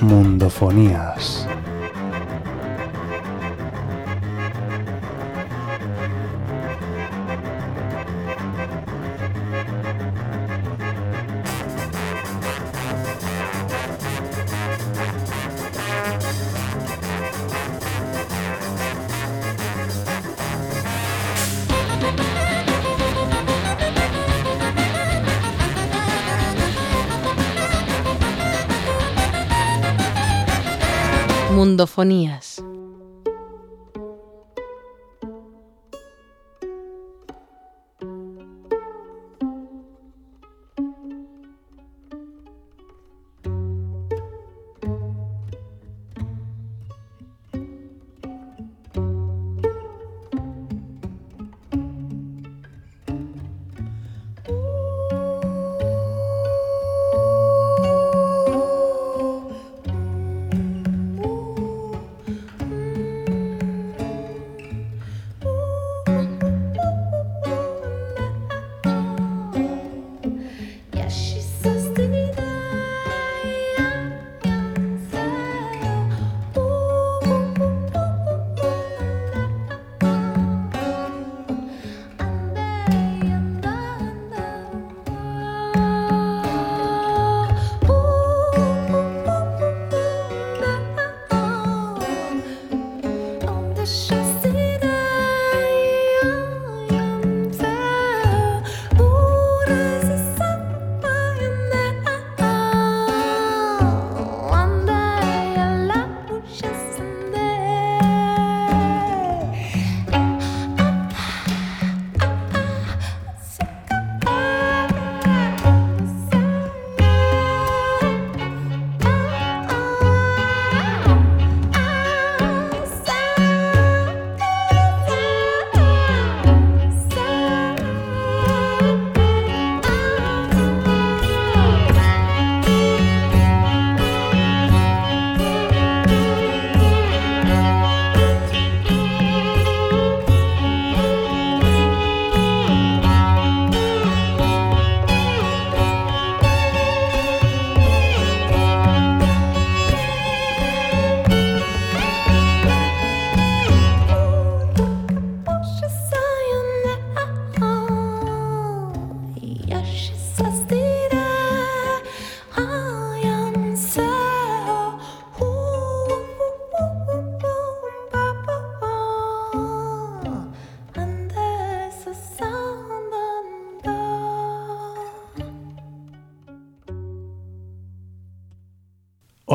Mundofonías. Mundofonías.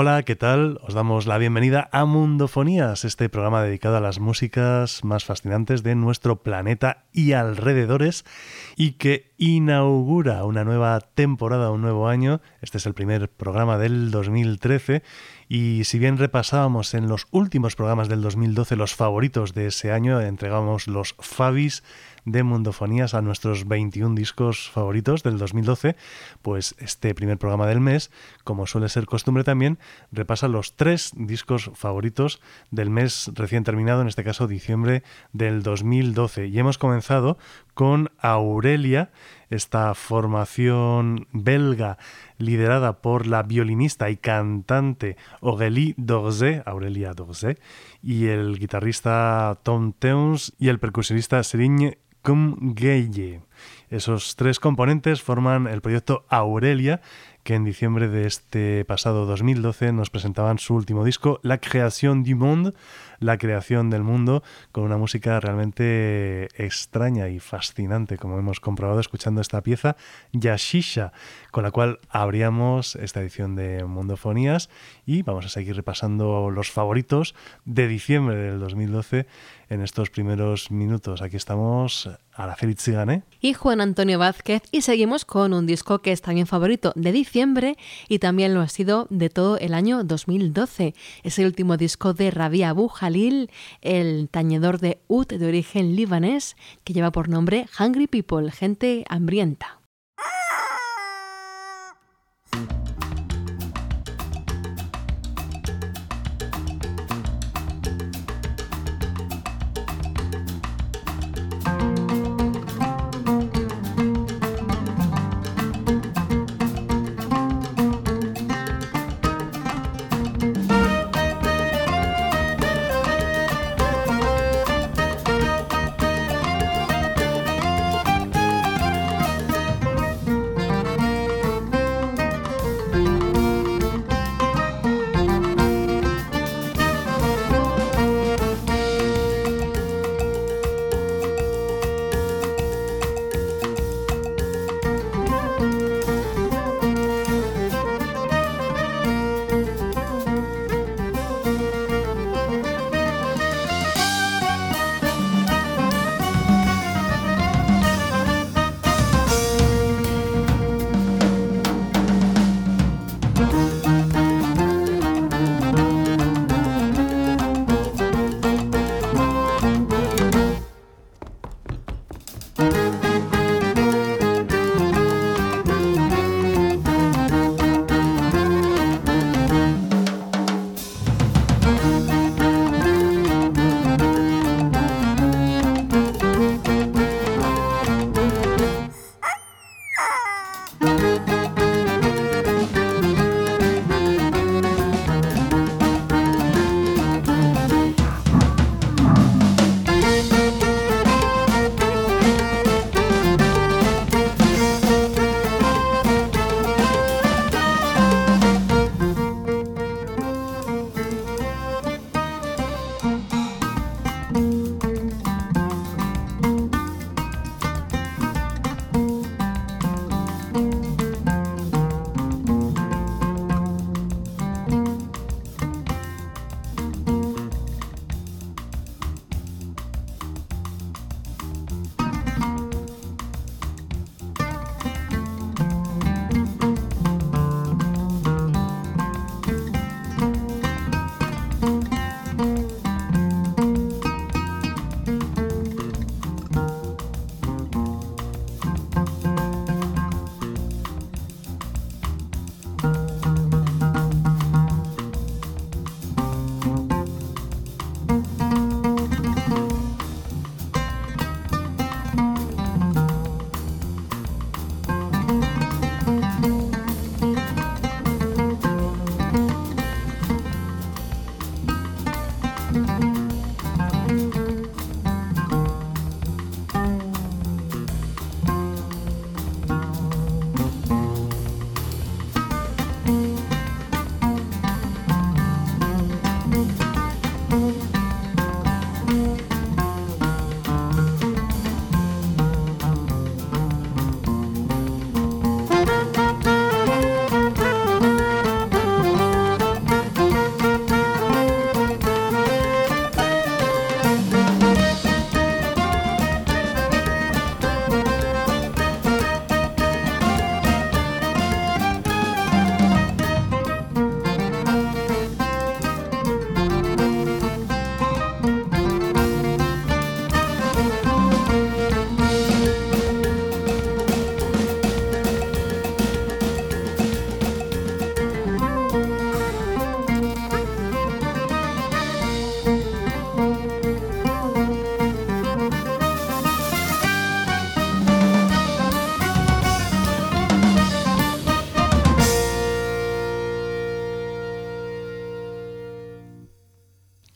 Hola, ¿qué tal? Os damos la bienvenida a Mundofonías, este programa dedicado a las músicas más fascinantes de nuestro planeta y alrededores y que inaugura una nueva temporada, un nuevo año. Este es el primer programa del 2013 y si bien repasábamos en los últimos programas del 2012 los favoritos de ese año, entregamos los Fabis de Mundofonías a nuestros 21 discos favoritos del 2012, pues este primer programa del mes, como suele ser costumbre también, repasa los tres discos favoritos del mes recién terminado, en este caso diciembre del 2012. Y hemos comenzado con Aurelia, esta formación belga liderada por la violinista y cantante Aurélie Dorzé, Aurelia Dorzé, y el guitarrista Tom Teuns y el percusionista Serigne Kumgeye. Esos tres componentes forman el proyecto Aurelia, que en diciembre de este pasado 2012 nos presentaban su último disco, La Création du Monde, la creación del mundo, con una música realmente extraña y fascinante, como hemos comprobado escuchando esta pieza, Yashisha, con la cual abríamos esta edición de Mundofonías y vamos a seguir repasando los favoritos de diciembre del 2012 en estos primeros minutos. Aquí estamos a la Félix Zigané. Y Juan Antonio Vázquez. Y seguimos con un disco que es también favorito de diciembre y también lo ha sido de todo el año 2012. Es el último disco de Rabia Abu El tañedor de Ut de origen libanés, que lleva por nombre Hungry People, gente hambrienta.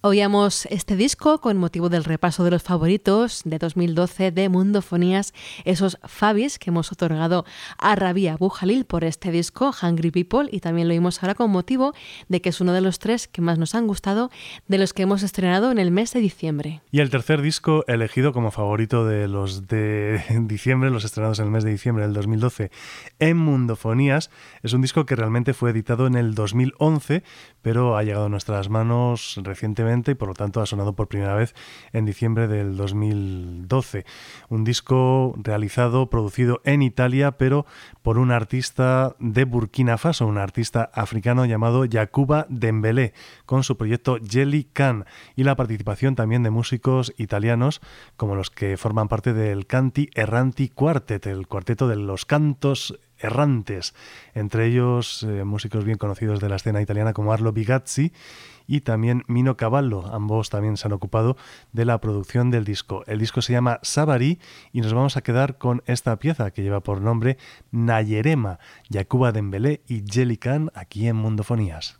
Oíamos este disco con motivo del repaso de los favoritos de 2012 de Mundofonías, esos Fabis que hemos otorgado a Rabia Bujalil por este disco, Hungry People, y también lo oímos ahora con motivo de que es uno de los tres que más nos han gustado de los que hemos estrenado en el mes de diciembre. Y el tercer disco elegido como favorito de los de diciembre, los estrenados en el mes de diciembre del 2012 en Mundofonías, es un disco que realmente fue editado en el 2011, pero ha llegado a nuestras manos recientemente y por lo tanto ha sonado por primera vez en diciembre del 2012. Un disco realizado, producido en Italia, pero por un artista de Burkina Faso, un artista africano llamado Yakuba Dembélé, con su proyecto Jelly Can y la participación también de músicos italianos como los que forman parte del Canti Erranti Quartet, el cuarteto de los cantos errantes, entre ellos eh, músicos bien conocidos de la escena italiana como Arlo Bigazzi y también Mino Cavallo. Ambos también se han ocupado de la producción del disco. El disco se llama Sabari y nos vamos a quedar con esta pieza que lleva por nombre Nayerema, Yacuba Dembélé y Jelly Khan aquí en Mundofonías.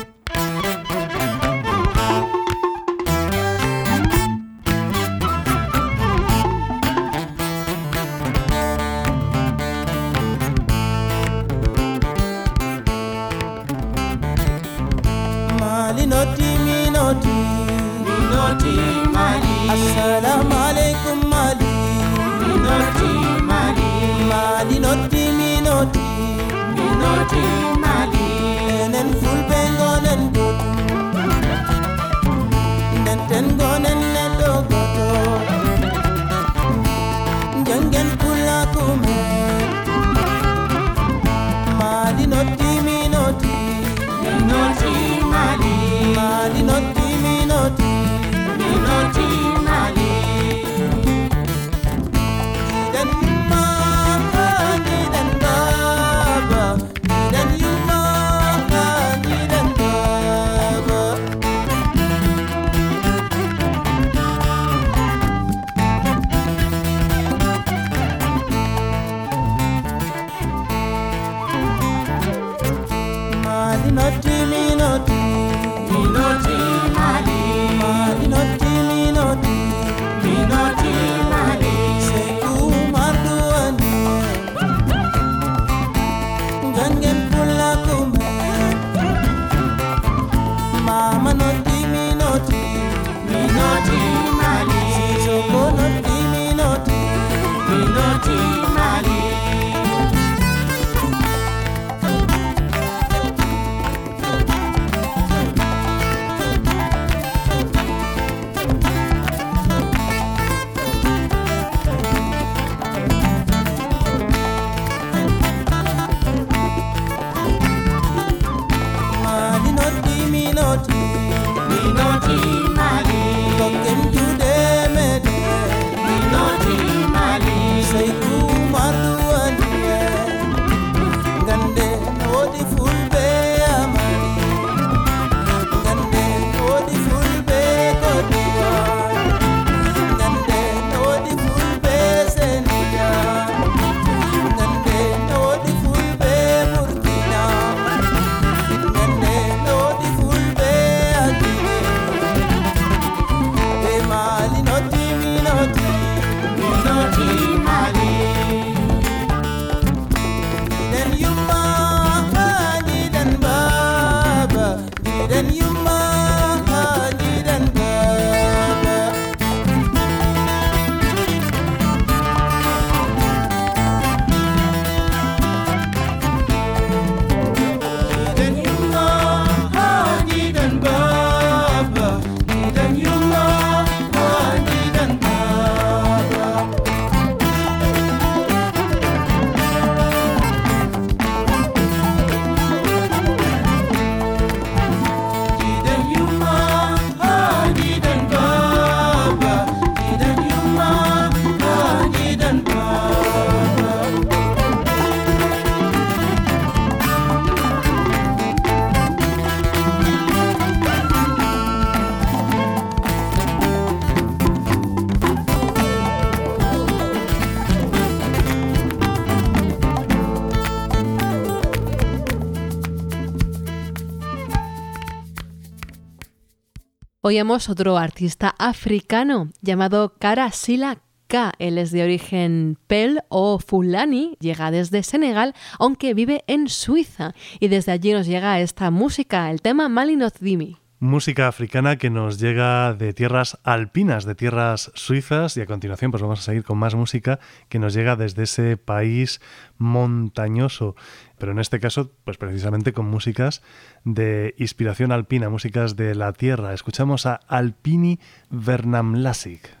Melody. Oíamos otro artista africano llamado Kara Sila K. Él es de origen Pel o Fulani, llega desde Senegal, aunque vive en Suiza. Y desde allí nos llega esta música, el tema Malinoth Dimi. Música africana que nos llega de tierras alpinas, de tierras suizas, y a continuación pues vamos a seguir con más música que nos llega desde ese país montañoso, pero en este caso pues precisamente con músicas de inspiración alpina, músicas de la tierra. Escuchamos a Alpini Vernamlasik.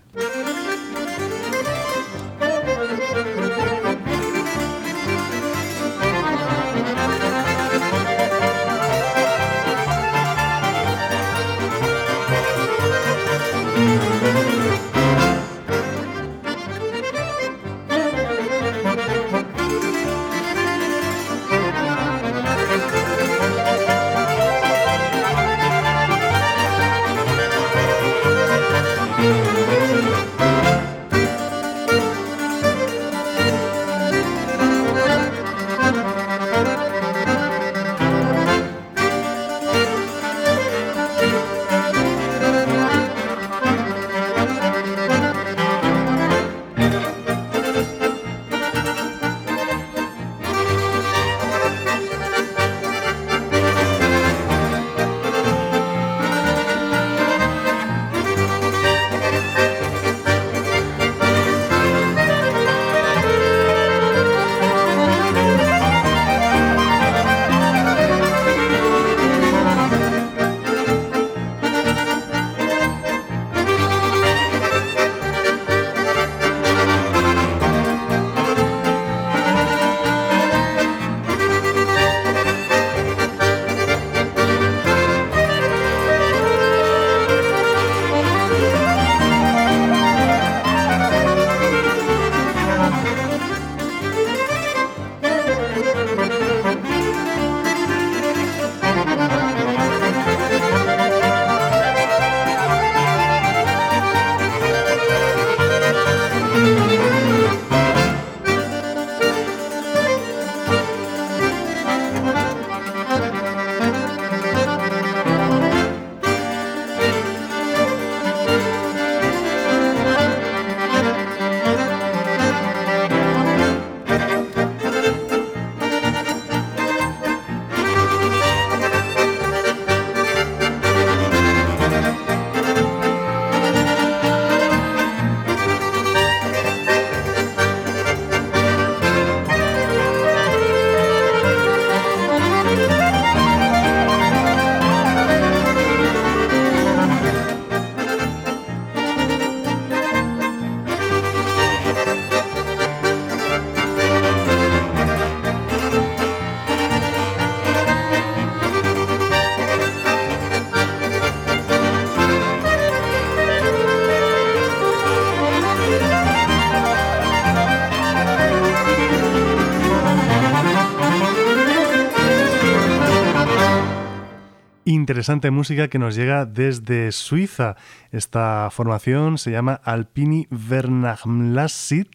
Interesante música que nos llega desde Suiza. Esta formación se llama Alpini Vernachmlassit.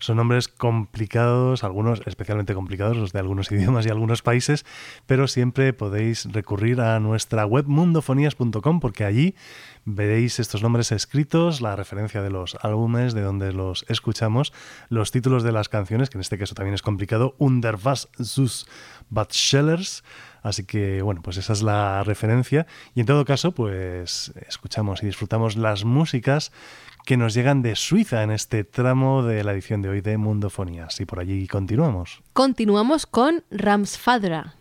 Son nombres complicados, algunos especialmente complicados, los de algunos idiomas y algunos países, pero siempre podéis recurrir a nuestra web mundofonías.com porque allí veréis estos nombres escritos, la referencia de los álbumes, de donde los escuchamos, los títulos de las canciones, que en este caso también es complicado, Under was sus Batschellers, Así que, bueno, pues esa es la referencia. Y en todo caso, pues escuchamos y disfrutamos las músicas que nos llegan de Suiza en este tramo de la edición de hoy de Mundofonías. Y por allí continuamos. Continuamos con Ramsfadra.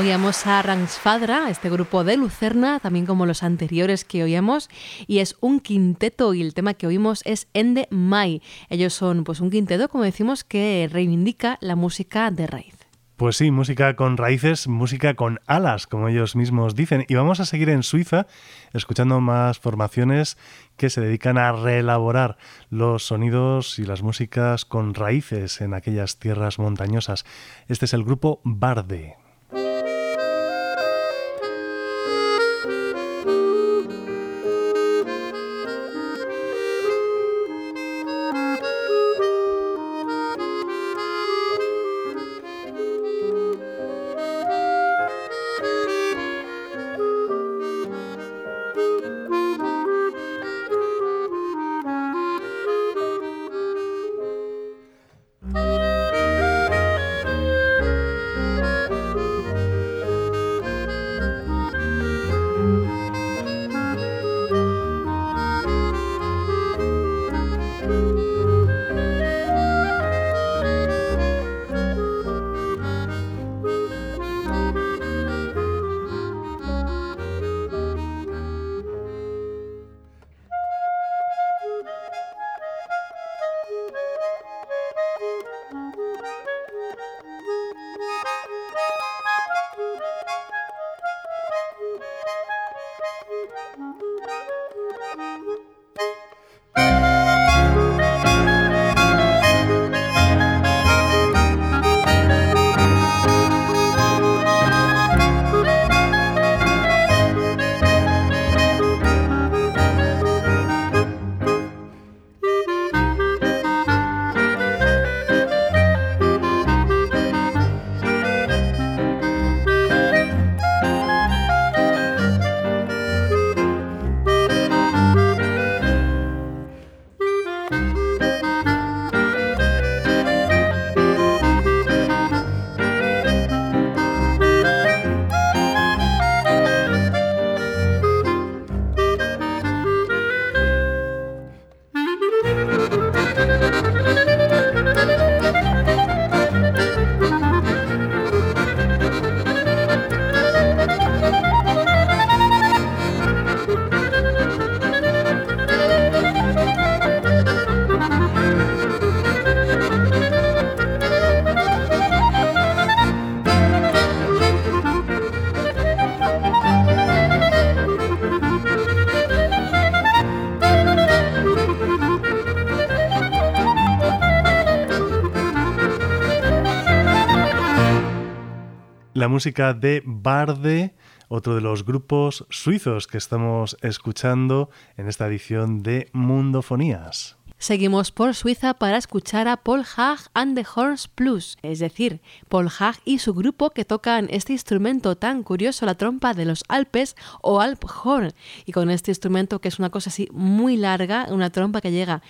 Oíamos a Rangsfadra, este grupo de Lucerna, también como los anteriores que oíamos, y es un quinteto y el tema que oímos es Ende Mai. Ellos son pues un quinteto, como decimos, que reivindica la música de raíz. Pues sí, música con raíces, música con alas, como ellos mismos dicen. Y vamos a seguir en Suiza escuchando más formaciones que se dedican a reelaborar los sonidos y las músicas con raíces en aquellas tierras montañosas. Este es el grupo Barde. La música de Barde, otro de los grupos suizos que estamos escuchando en esta edición de Mundofonías. Seguimos por Suiza para escuchar a Paul Hag and the Horns Plus, es decir, Paul Hag y su grupo que tocan este instrumento tan curioso, la trompa de los Alpes o Alphorn. Y con este instrumento que es una cosa así muy larga, una trompa que llega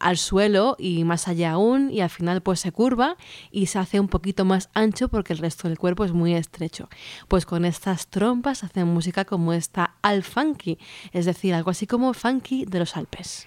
al suelo y más allá aún y al final pues se curva y se hace un poquito más ancho porque el resto del cuerpo es muy estrecho. Pues con estas trompas hacen música como esta al funky, es decir, algo así como funky de los Alpes.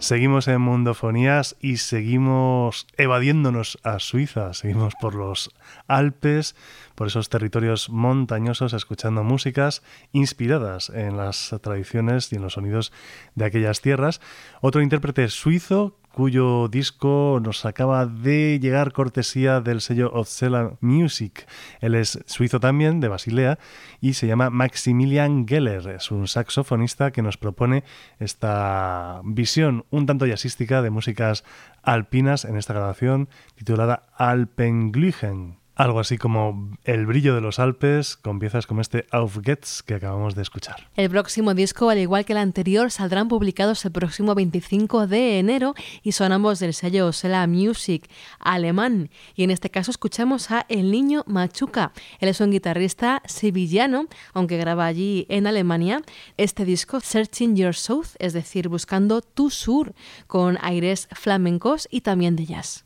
Seguimos en Mundofonías y seguimos evadiéndonos a Suiza, seguimos por los Alpes, por esos territorios montañosos, escuchando músicas inspiradas en las tradiciones y en los sonidos de aquellas tierras. Otro intérprete suizo cuyo disco nos acaba de llegar cortesía del sello Ozzela Music. Él es suizo también, de Basilea, y se llama Maximilian Geller. Es un saxofonista que nos propone esta visión un tanto jazzística de músicas alpinas en esta grabación titulada Alpenglühen algo así como El brillo de los Alpes, con piezas como este Auf geht's que acabamos de escuchar. El próximo disco, al igual que el anterior, saldrán publicados el próximo 25 de enero y son ambos del sello Sela Music alemán. Y en este caso escuchamos a El Niño Machuca. Él es un guitarrista sevillano, aunque graba allí en Alemania. Este disco, Searching Your South, es decir, buscando tu sur, con aires flamencos y también de jazz.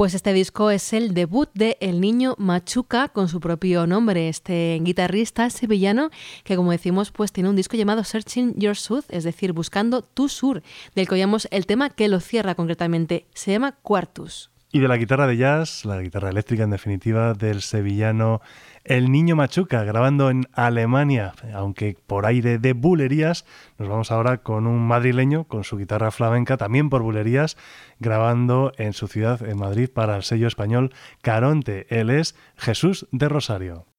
Pues este disco es el debut de El Niño Machuca con su propio nombre, este guitarrista sevillano que como decimos pues tiene un disco llamado Searching Your South, es decir, buscando tu sur, del que oíamos el tema que lo cierra concretamente, se llama Quartus. Y de la guitarra de jazz, la guitarra eléctrica en definitiva, del sevillano El Niño Machuca, grabando en Alemania, aunque por aire de bulerías, nos vamos ahora con un madrileño con su guitarra flamenca, también por bulerías, grabando en su ciudad, en Madrid, para el sello español Caronte. Él es Jesús de Rosario.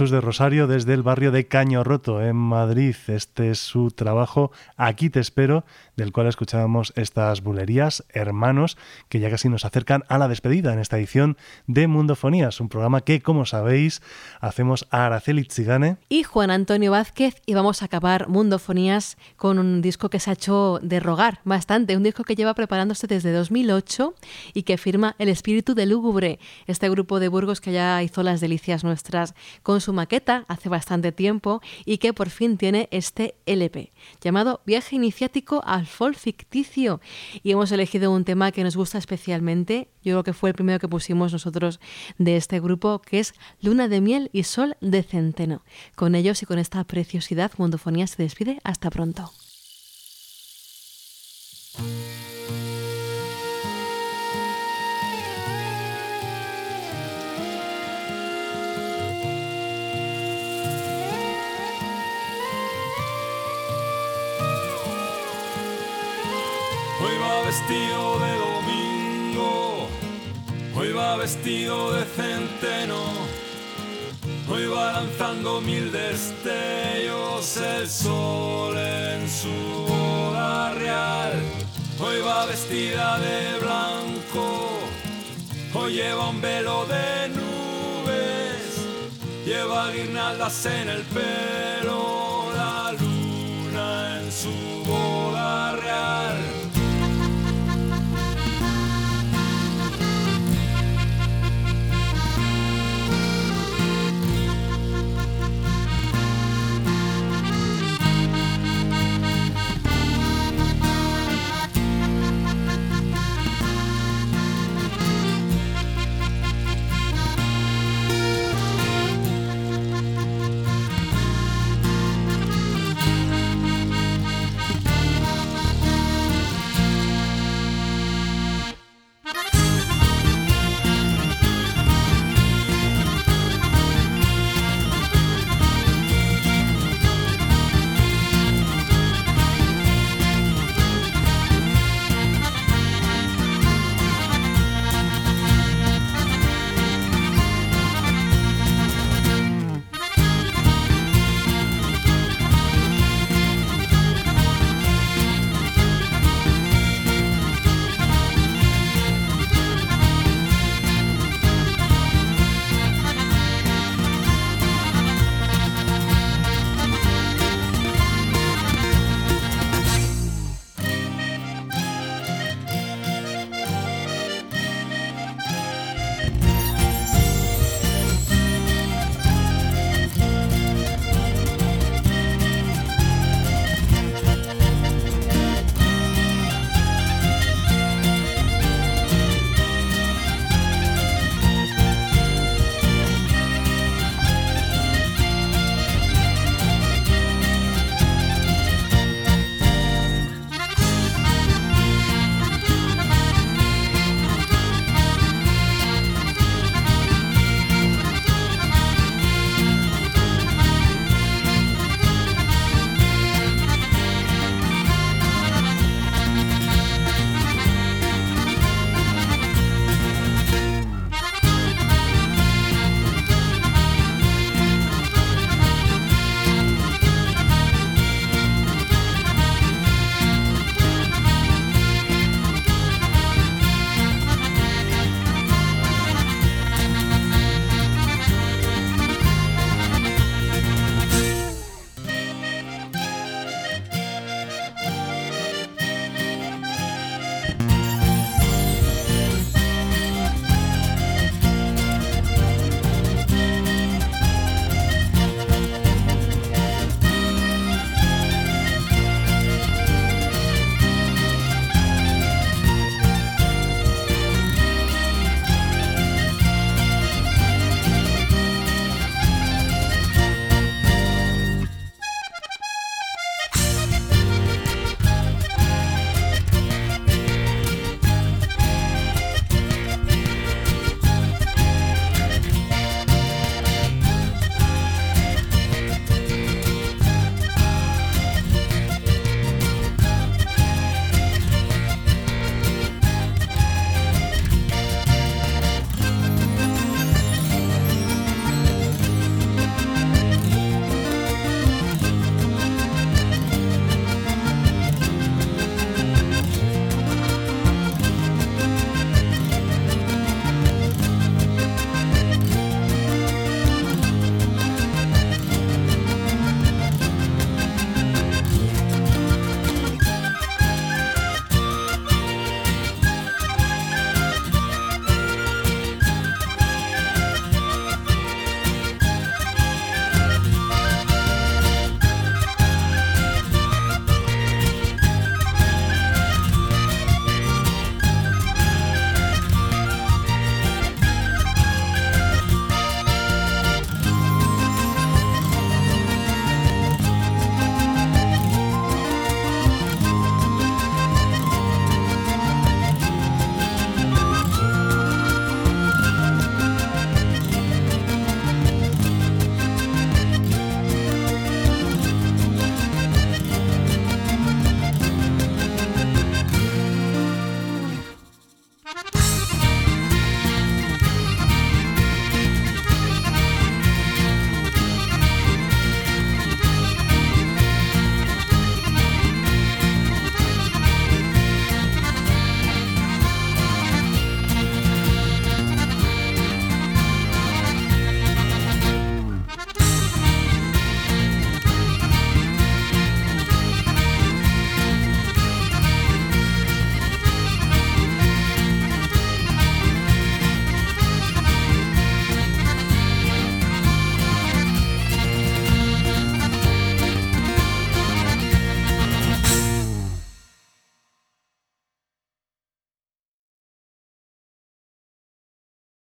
De Rosario desde el barrio de Caño Roto, en Madrid. Este es su trabajo Aquí te espero, del cual escuchábamos estas bulerías, hermanos, que ya casi nos acercan a la despedida en esta edición de Mundofonías, un programa que, como sabéis, hacemos a Araceli Tzigane. Y Juan Antonio Vázquez, y vamos a acabar Mundofonías con un disco que se ha hecho de rogar bastante, un disco que lleva preparándose desde 2008 y que firma El Espíritu de Lúgubre, este grupo de Burgos que ya hizo las delicias nuestras con su maqueta hace bastante tiempo y que por fin tiene este LP llamado Viaje Iniciático al Folk Ficticio. Y hemos elegido un tema que nos gusta especialmente, yo creo que fue el primero que pusimos nosotros de este grupo, que es Luna de Miel y Sol de Centeno. Con ellos y con esta preciosidad, Mundofonía se despide. Hasta pronto. vestido de domingo, hoy va vestido de centeno, hoy va lanzando mil destellos el sol en su boda real, hoy va vestida de blanco, hoy lleva un velo de nubes, lleva guirnaldas en el pelo, la luna en su boda real.